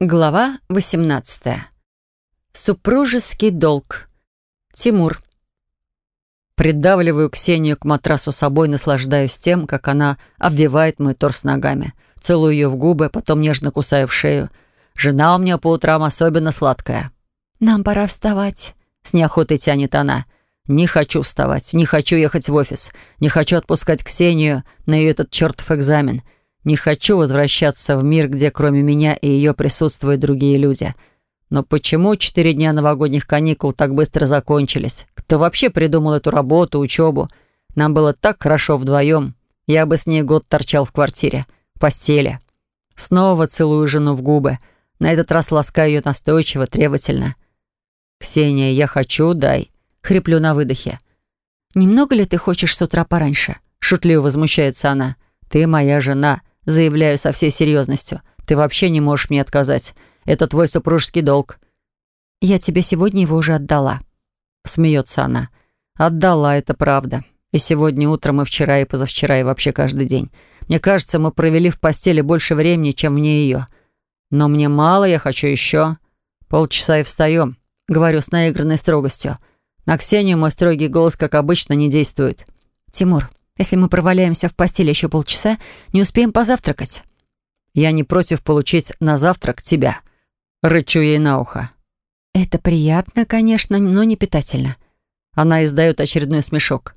Глава 18. Супружеский долг. Тимур. Придавливаю Ксению к матрасу собой, наслаждаюсь тем, как она обвивает мой торс ногами. Целую ее в губы, потом нежно кусаю в шею. Жена у меня по утрам особенно сладкая. «Нам пора вставать», — с неохотой тянет она. «Не хочу вставать, не хочу ехать в офис, не хочу отпускать Ксению на ее этот чертов экзамен». Не хочу возвращаться в мир, где кроме меня и ее присутствуют другие люди. Но почему четыре дня новогодних каникул так быстро закончились? Кто вообще придумал эту работу, учебу? Нам было так хорошо вдвоем. Я бы с ней год торчал в квартире, в постели. Снова целую жену в губы. На этот раз ласкаю ее настойчиво, требовательно. «Ксения, я хочу, дай». Хриплю на выдохе. «Немного ли ты хочешь с утра пораньше?» Шутливо возмущается она. «Ты моя жена. Заявляю со всей серьезностью. Ты вообще не можешь мне отказать. Это твой супружеский долг». «Я тебе сегодня его уже отдала». Смеется она. «Отдала, это правда. И сегодня утром, и вчера, и позавчера, и вообще каждый день. Мне кажется, мы провели в постели больше времени, чем вне ее. Но мне мало, я хочу еще. Полчаса и встаем», — говорю с наигранной строгостью. На Ксению мой строгий голос, как обычно, не действует. «Тимур, если мы проваляемся в постели еще полчаса, не успеем позавтракать». «Я не против получить на завтрак тебя», — рычу ей на ухо. «Это приятно, конечно, но не питательно». Она издает очередной смешок.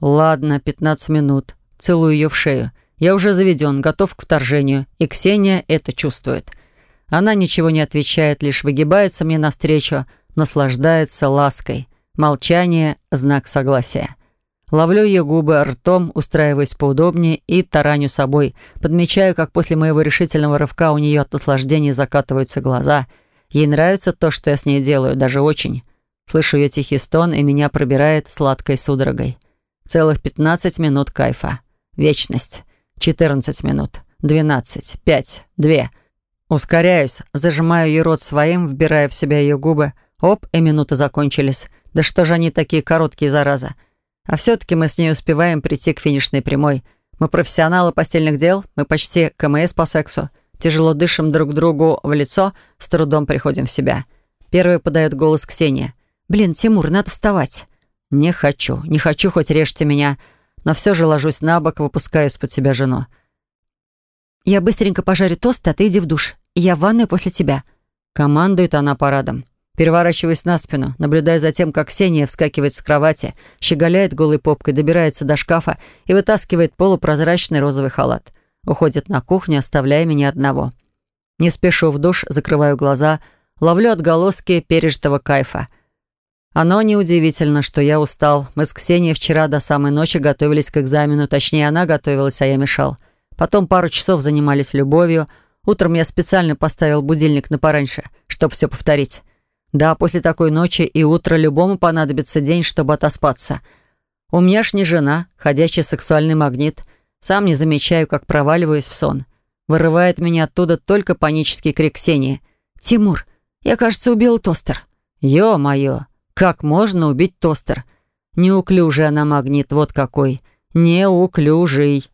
«Ладно, 15 минут. Целую ее в шею. Я уже заведен, готов к вторжению, и Ксения это чувствует. Она ничего не отвечает, лишь выгибается мне навстречу, наслаждается лаской. Молчание — знак согласия. Ловлю ее губы ртом, устраиваясь поудобнее и тараню собой. Подмечаю, как после моего решительного рывка у нее от наслаждения закатываются глаза. Ей нравится то, что я с ней делаю, даже очень. Слышу ее тихий стон, и меня пробирает сладкой судорогой. Целых 15 минут кайфа. Вечность. 14 минут. 12. 5. 2. Ускоряюсь, зажимаю ее рот своим, вбирая в себя ее губы. Оп, и минуты закончились. Да что же они такие короткие, зараза. А все-таки мы с ней успеваем прийти к финишной прямой. Мы профессионалы постельных дел, мы почти КМС по сексу. Тяжело дышим друг другу в лицо, с трудом приходим в себя. Первый подает голос Ксения. «Блин, Тимур, надо вставать». «Не хочу, не хочу, хоть режьте меня». Но все же ложусь на бок, выпускаю из-под себя жену. «Я быстренько пожарю тост, а ты иди в душ. Я в ванную после тебя». Командует она парадом. Переворачиваясь на спину, наблюдая за тем, как Ксения вскакивает с кровати, щеголяет голой попкой, добирается до шкафа и вытаскивает полупрозрачный розовый халат. Уходит на кухню, оставляя меня одного. Не спешу в душ, закрываю глаза, ловлю отголоски пережитого кайфа. Оно неудивительно, что я устал. Мы с Ксенией вчера до самой ночи готовились к экзамену, точнее, она готовилась, а я мешал. Потом пару часов занимались любовью. Утром я специально поставил будильник на пораньше, чтобы все повторить. Да, после такой ночи и утра любому понадобится день, чтобы отоспаться. У меня ж не жена, ходячий сексуальный магнит. Сам не замечаю, как проваливаюсь в сон. Вырывает меня оттуда только панический крик Ксении. «Тимур, я, кажется, убил тостер». «Ё-моё, как можно убить тостер?» Неуклюжий она магнит, вот какой. Неуклюжий.